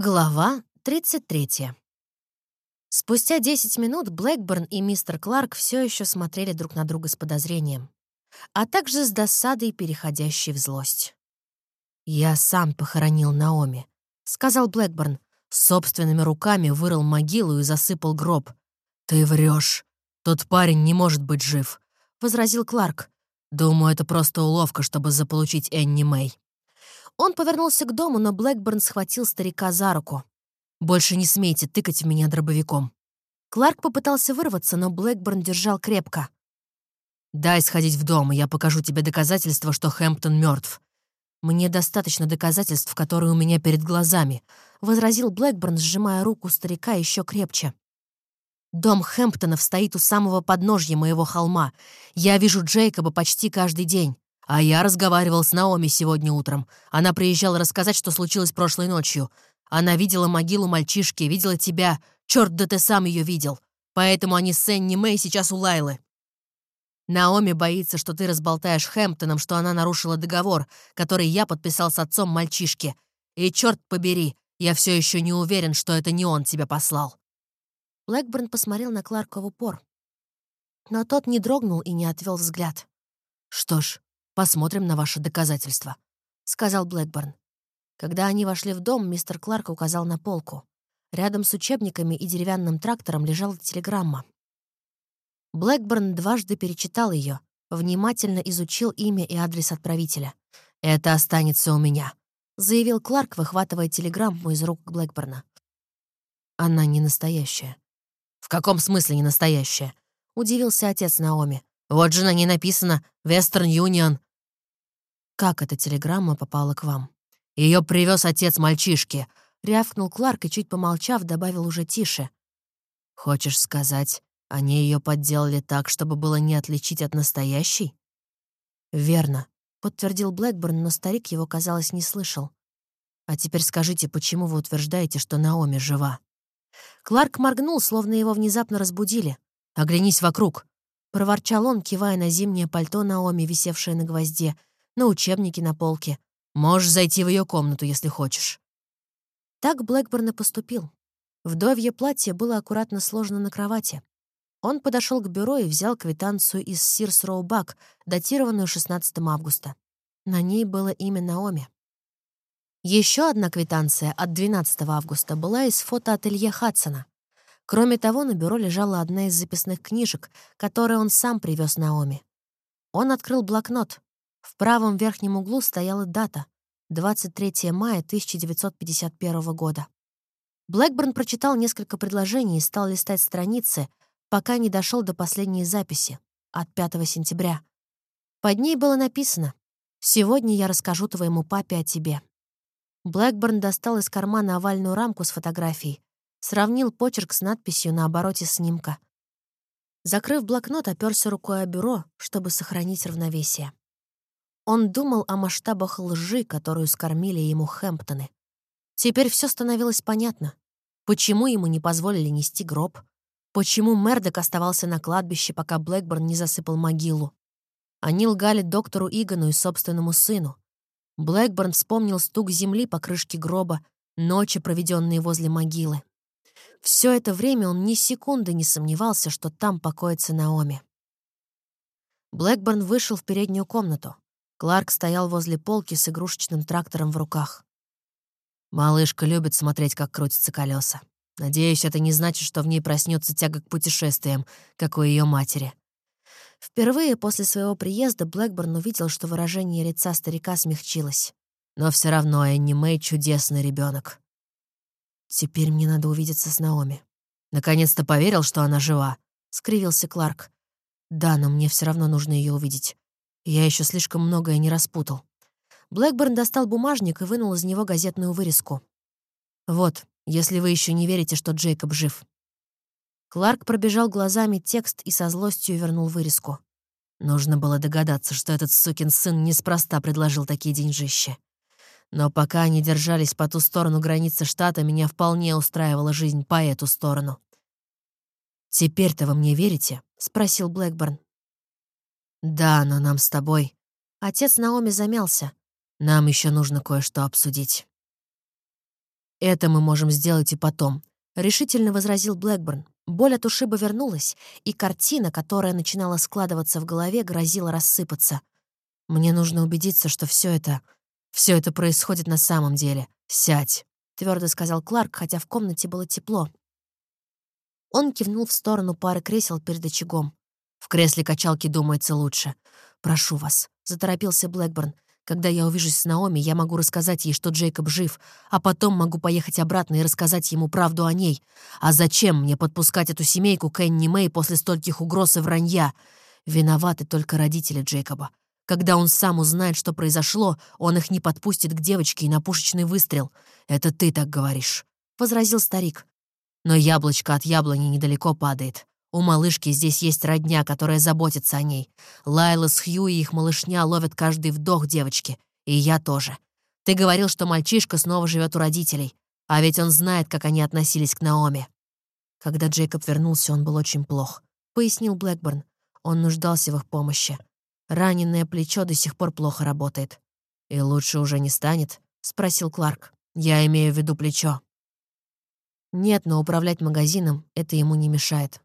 Глава 33. Спустя 10 минут Блэкборн и мистер Кларк все еще смотрели друг на друга с подозрением, а также с досадой, переходящей в злость. «Я сам похоронил Наоми», — сказал Блэкборн. Собственными руками вырыл могилу и засыпал гроб. «Ты врешь. Тот парень не может быть жив», — возразил Кларк. «Думаю, это просто уловка, чтобы заполучить Энни Мэй». Он повернулся к дому, но Блэкборн схватил старика за руку. «Больше не смейте тыкать в меня дробовиком». Кларк попытался вырваться, но Блэкборн держал крепко. «Дай сходить в дом, и я покажу тебе доказательства, что Хэмптон мертв. Мне достаточно доказательств, которые у меня перед глазами», — возразил Блэкборн, сжимая руку старика еще крепче. «Дом Хэмптонов стоит у самого подножья моего холма. Я вижу Джейкоба почти каждый день. А я разговаривал с Наоми сегодня утром. Она приезжала рассказать, что случилось прошлой ночью. Она видела могилу мальчишки, видела тебя. Черт, да ты сам ее видел. Поэтому они с Энни Мэй сейчас у Лайлы. Наоми боится, что ты разболтаешь Хэмптоном, что она нарушила договор, который я подписал с отцом мальчишки. И черт побери, я все еще не уверен, что это не он тебя послал. Блэкборн посмотрел на Кларка в упор. Но тот не дрогнул и не отвел взгляд. Что ж, Посмотрим на ваши доказательства», — сказал Блэкборн. Когда они вошли в дом, мистер Кларк указал на полку. Рядом с учебниками и деревянным трактором лежала телеграмма. Блэкборн дважды перечитал ее, внимательно изучил имя и адрес отправителя. «Это останется у меня», — заявил Кларк, выхватывая телеграмму из рук Блэкборна. «Она не настоящая». «В каком смысле не настоящая?» — удивился отец Наоми. «Вот же на ней написано «Вестерн Юнион», как эта телеграмма попала к вам? Ее привез отец мальчишки. Рявкнул Кларк и, чуть помолчав, добавил уже тише. Хочешь сказать, они ее подделали так, чтобы было не отличить от настоящей? Верно, подтвердил Блэкборн, но старик его, казалось, не слышал. А теперь скажите, почему вы утверждаете, что Наоми жива? Кларк моргнул, словно его внезапно разбудили. «Оглянись вокруг!» — проворчал он, кивая на зимнее пальто Наоми, висевшее на гвозде, на учебники на полке. Можешь зайти в ее комнату, если хочешь». Так Блэкборн и поступил. Вдовье платье было аккуратно сложено на кровати. Он подошел к бюро и взял квитанцию из Сирс Роубак, датированную 16 августа. На ней было имя Наоми. Еще одна квитанция от 12 августа была из фотоателье Хадсона. Кроме того, на бюро лежала одна из записных книжек, которые он сам привез Наоми. Он открыл блокнот. В правом верхнем углу стояла дата — 23 мая 1951 года. Блэкборн прочитал несколько предложений и стал листать страницы, пока не дошел до последней записи от 5 сентября. Под ней было написано «Сегодня я расскажу твоему папе о тебе». Блэкборн достал из кармана овальную рамку с фотографией, сравнил почерк с надписью на обороте снимка. Закрыв блокнот, оперся рукой о бюро, чтобы сохранить равновесие. Он думал о масштабах лжи, которую скормили ему Хэмптоны. Теперь все становилось понятно. Почему ему не позволили нести гроб? Почему Мердок оставался на кладбище, пока Блэкборн не засыпал могилу? Они лгали доктору Игану и собственному сыну. Блэкборн вспомнил стук земли по крышке гроба, ночи, проведенные возле могилы. Все это время он ни секунды не сомневался, что там покоится Наоми. Блэкборн вышел в переднюю комнату. Кларк стоял возле полки с игрушечным трактором в руках. Малышка любит смотреть, как крутятся колеса. Надеюсь, это не значит, что в ней проснется тяга к путешествиям, как у ее матери. Впервые после своего приезда Блэкборн увидел, что выражение лица старика смягчилось. Но все равно Энни Мэй — чудесный ребенок. Теперь мне надо увидеться с Наоми. Наконец-то поверил, что она жива, — скривился Кларк. Да, но мне все равно нужно ее увидеть. Я еще слишком многое не распутал. Блэкборн достал бумажник и вынул из него газетную вырезку. «Вот, если вы еще не верите, что Джейкоб жив». Кларк пробежал глазами текст и со злостью вернул вырезку. Нужно было догадаться, что этот сукин сын неспроста предложил такие деньжища. Но пока они держались по ту сторону границы штата, меня вполне устраивала жизнь по эту сторону. «Теперь-то вы мне верите?» — спросил Блэкборн. «Да, но нам с тобой...» Отец Наоми замялся. «Нам еще нужно кое-что обсудить». Это мы можем сделать и потом», — решительно возразил Блэкборн. Боль от ушиба вернулась, и картина, которая начинала складываться в голове, грозила рассыпаться. «Мне нужно убедиться, что все это... все это происходит на самом деле. Сядь», — твердо сказал Кларк, хотя в комнате было тепло. Он кивнул в сторону пары кресел перед очагом. «В кресле качалки думается лучше. Прошу вас», — заторопился Блэкборн. Когда я увижусь с Наоми, я могу рассказать ей, что Джейкоб жив, а потом могу поехать обратно и рассказать ему правду о ней. А зачем мне подпускать эту семейку к Мэй после стольких угроз и вранья? Виноваты только родители Джейкоба. Когда он сам узнает, что произошло, он их не подпустит к девочке и на пушечный выстрел. Это ты так говоришь», — возразил старик. «Но яблочко от яблони недалеко падает. У малышки здесь есть родня, которая заботится о ней. Лайла с Хью и их малышня ловят каждый вдох девочки. И я тоже. Ты говорил, что мальчишка снова живет у родителей. А ведь он знает, как они относились к Наоми. Когда Джейкоб вернулся, он был очень плох. Пояснил Блэкборн. Он нуждался в их помощи. Раненое плечо до сих пор плохо работает. «И лучше уже не станет?» — спросил Кларк. «Я имею в виду плечо». Нет, но управлять магазином это ему не мешает.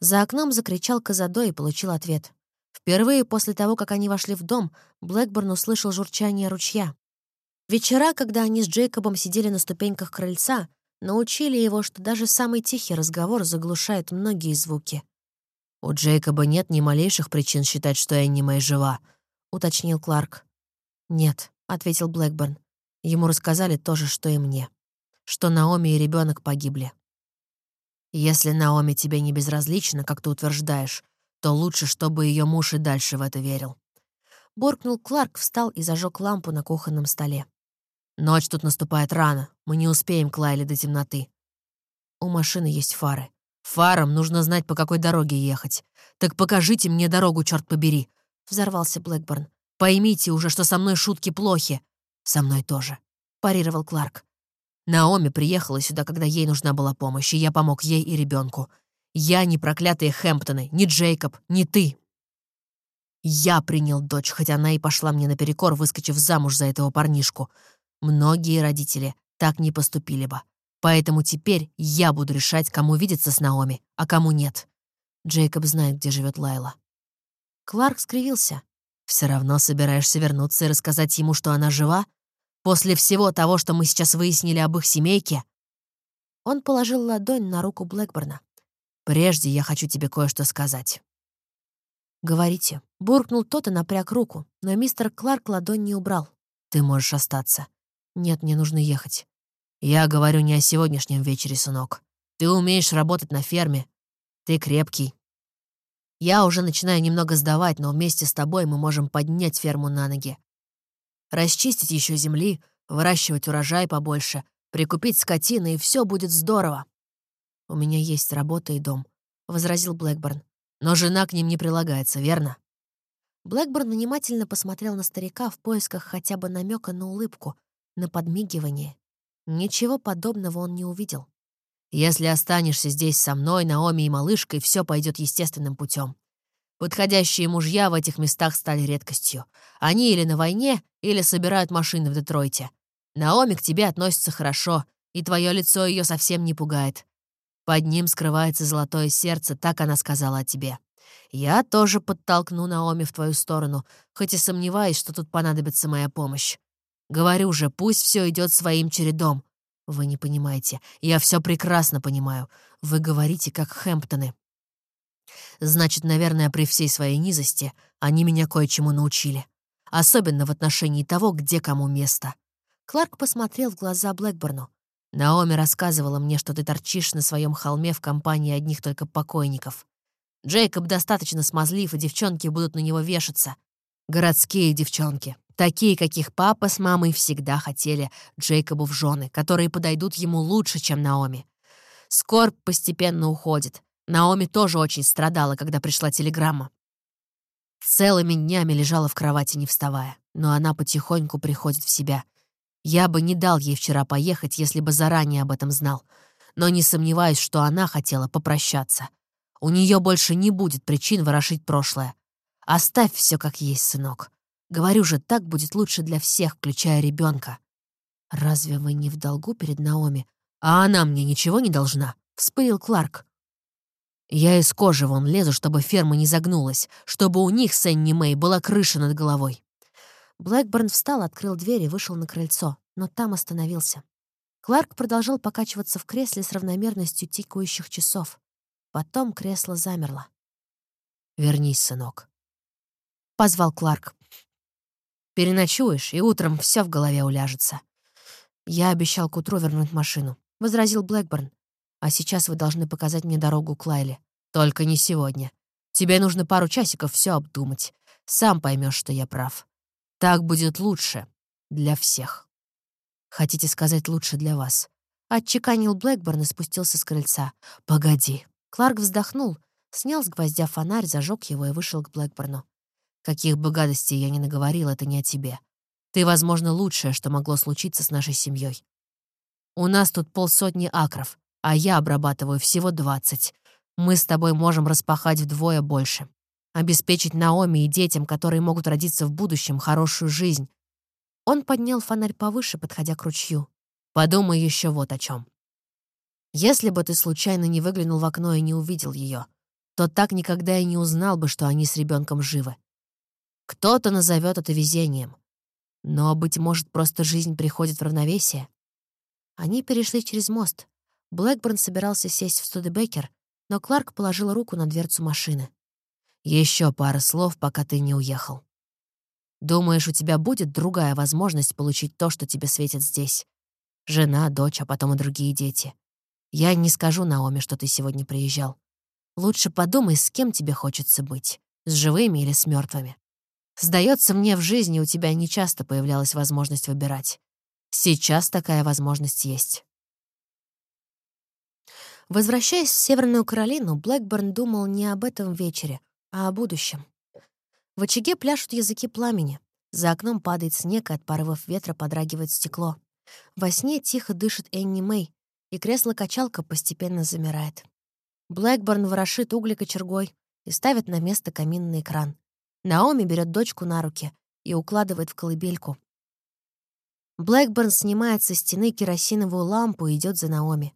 За окном закричал Казадо и получил ответ. Впервые после того, как они вошли в дом, Блэкборн услышал журчание ручья. Вечера, когда они с Джейкобом сидели на ступеньках крыльца, научили его, что даже самый тихий разговор заглушает многие звуки. «У Джейкоба нет ни малейших причин считать, что Энни Мэй жива», — уточнил Кларк. «Нет», — ответил Блэкборн. Ему рассказали то же, что и мне. Что Наоми и ребенок погибли. Если Наоми тебе не безразлична, как ты утверждаешь, то лучше, чтобы ее муж и дальше в это верил. Боркнул Кларк, встал и зажег лампу на кухонном столе. «Ночь тут наступает рано. Мы не успеем к Лайле до темноты. У машины есть фары. Фарам нужно знать, по какой дороге ехать. Так покажите мне дорогу, черт побери!» — взорвался Блэкборн. «Поймите уже, что со мной шутки плохи. Со мной тоже», — парировал Кларк. Наоми приехала сюда, когда ей нужна была помощь, и я помог ей и ребенку. Я не проклятые Хэмптоны, не Джейкоб, не ты. Я принял дочь, хотя она и пошла мне наперекор, выскочив замуж за этого парнишку. Многие родители так не поступили бы. Поэтому теперь я буду решать, кому видеться с Наоми, а кому нет. Джейкоб знает, где живет Лайла. Кларк скривился. Все равно собираешься вернуться и рассказать ему, что она жива? После всего того, что мы сейчас выяснили об их семейке...» Он положил ладонь на руку Блэкборна. «Прежде я хочу тебе кое-что сказать». «Говорите». Буркнул тот и напряг руку, но мистер Кларк ладонь не убрал. «Ты можешь остаться». «Нет, мне нужно ехать». «Я говорю не о сегодняшнем вечере, сынок. Ты умеешь работать на ферме. Ты крепкий. Я уже начинаю немного сдавать, но вместе с тобой мы можем поднять ферму на ноги расчистить еще земли, выращивать урожай побольше, прикупить скотины, и все будет здорово. «У меня есть работа и дом», — возразил Блэкборн. «Но жена к ним не прилагается, верно?» Блэкборн внимательно посмотрел на старика в поисках хотя бы намека на улыбку, на подмигивание. Ничего подобного он не увидел. «Если останешься здесь со мной, Наоми и малышкой, все пойдет естественным путем. Подходящие мужья в этих местах стали редкостью. Они или на войне, или собирают машины в Детройте. Наоми к тебе относится хорошо, и твое лицо ее совсем не пугает. Под ним скрывается золотое сердце, так она сказала о тебе. Я тоже подтолкну Наоми в твою сторону, хоть и сомневаюсь, что тут понадобится моя помощь. Говорю же, пусть все идет своим чередом. Вы не понимаете. Я все прекрасно понимаю. Вы говорите, как Хэмптоны. Значит, наверное, при всей своей низости они меня кое-чему научили. Особенно в отношении того, где кому место. Кларк посмотрел в глаза Блэкборну. «Наоми рассказывала мне, что ты торчишь на своем холме в компании одних только покойников. Джейкоб достаточно смазлив, и девчонки будут на него вешаться. Городские девчонки. Такие, каких папа с мамой всегда хотели Джейкобу в жены, которые подойдут ему лучше, чем Наоми. Скорбь постепенно уходит. Наоми тоже очень страдала, когда пришла телеграмма. Целыми днями лежала в кровати, не вставая, но она потихоньку приходит в себя. Я бы не дал ей вчера поехать, если бы заранее об этом знал, но не сомневаюсь, что она хотела попрощаться. У нее больше не будет причин ворошить прошлое. Оставь все как есть, сынок. Говорю же, так будет лучше для всех, включая ребенка. «Разве вы не в долгу перед Наоми? А она мне ничего не должна?» — вспылил Кларк. «Я из кожи вон лезу, чтобы ферма не загнулась, чтобы у них с Энни Мэй была крыша над головой». Блэкборн встал, открыл дверь и вышел на крыльцо, но там остановился. Кларк продолжал покачиваться в кресле с равномерностью тикающих часов. Потом кресло замерло. «Вернись, сынок», — позвал Кларк. «Переночуешь, и утром все в голове уляжется. «Я обещал к утру вернуть машину», — возразил Блэкборн. «А сейчас вы должны показать мне дорогу к Лайле. Только не сегодня. Тебе нужно пару часиков все обдумать. Сам поймешь, что я прав. Так будет лучше для всех». «Хотите сказать лучше для вас?» Отчеканил Блэкборн и спустился с крыльца. «Погоди». Кларк вздохнул, снял с гвоздя фонарь, зажег его и вышел к Блэкборну. «Каких бы гадостей я ни наговорил, это не о тебе. Ты, возможно, лучшее, что могло случиться с нашей семьей. У нас тут полсотни акров, а я обрабатываю всего двадцать. Мы с тобой можем распахать вдвое больше. Обеспечить Наоми и детям, которые могут родиться в будущем, хорошую жизнь. Он поднял фонарь повыше, подходя к ручью. Подумай еще вот о чем. Если бы ты случайно не выглянул в окно и не увидел ее, то так никогда и не узнал бы, что они с ребенком живы. Кто-то назовет это везением, но, быть может, просто жизнь приходит в равновесие. Они перешли через мост. Блэкборн собирался сесть в Студебекер, но Кларк положил руку на дверцу машины. Еще пара слов, пока ты не уехал. Думаешь, у тебя будет другая возможность получить то, что тебе светит здесь? Жена, дочь, а потом и другие дети. Я не скажу Наоми, что ты сегодня приезжал. Лучше подумай, с кем тебе хочется быть. С живыми или с мертвыми. Сдается мне, в жизни у тебя нечасто появлялась возможность выбирать. Сейчас такая возможность есть. Возвращаясь в Северную Каролину, Блэкборн думал не об этом вечере, а о будущем. В очаге пляшут языки пламени. За окном падает снег, и от порывов ветра подрагивает стекло. Во сне тихо дышит Энни Мэй, и кресло-качалка постепенно замирает. Блэкборн ворошит угли кочергой и ставит на место каминный экран. Наоми берет дочку на руки и укладывает в колыбельку. Блэкборн снимает со стены керосиновую лампу и идет за Наоми.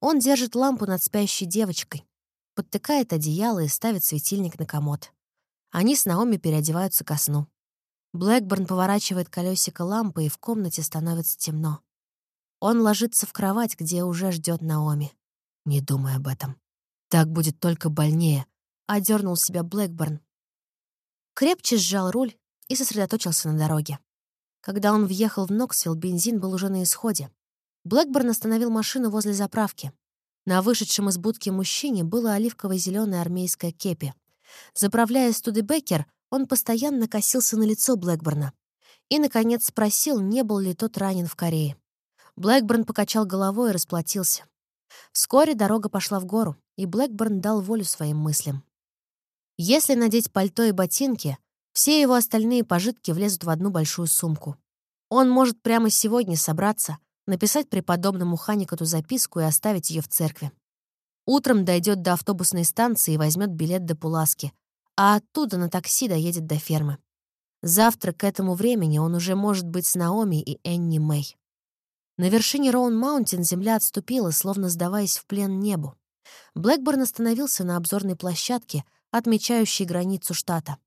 Он держит лампу над спящей девочкой, подтыкает одеяло и ставит светильник на комод. Они с Наоми переодеваются ко сну. Блэкборн поворачивает колесико лампы, и в комнате становится темно. Он ложится в кровать, где уже ждет Наоми. Не думай об этом. Так будет только больнее. Одернул себя Блэкборн, крепче сжал руль и сосредоточился на дороге. Когда он въехал в Ноксвилл, бензин был уже на исходе. Блэкборн остановил машину возле заправки. На вышедшем из будки мужчине было оливково-зеленое армейское кепи. Заправляя Студебекер, он постоянно косился на лицо Блэкборна и, наконец, спросил, не был ли тот ранен в Корее. Блэкборн покачал головой и расплатился. Вскоре дорога пошла в гору, и Блэкборн дал волю своим мыслям. Если надеть пальто и ботинки, все его остальные пожитки влезут в одну большую сумку. Он может прямо сегодня собраться, написать преподобному Ханикоту записку и оставить ее в церкви. Утром дойдет до автобусной станции и возьмет билет до Пуласки, а оттуда на такси доедет до фермы. Завтра к этому времени он уже может быть с Наоми и Энни Мэй. На вершине Роун-Маунтин земля отступила, словно сдаваясь в плен небу. Блэкборн остановился на обзорной площадке — отмечающий границу штата.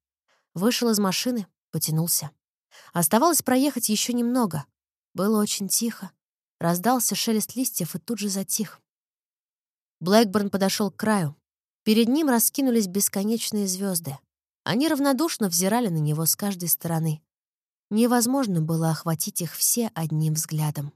Вышел из машины, потянулся. Оставалось проехать еще немного. Было очень тихо. Раздался шелест листьев и тут же затих. Блэкборн подошел к краю. Перед ним раскинулись бесконечные звезды. Они равнодушно взирали на него с каждой стороны. Невозможно было охватить их все одним взглядом.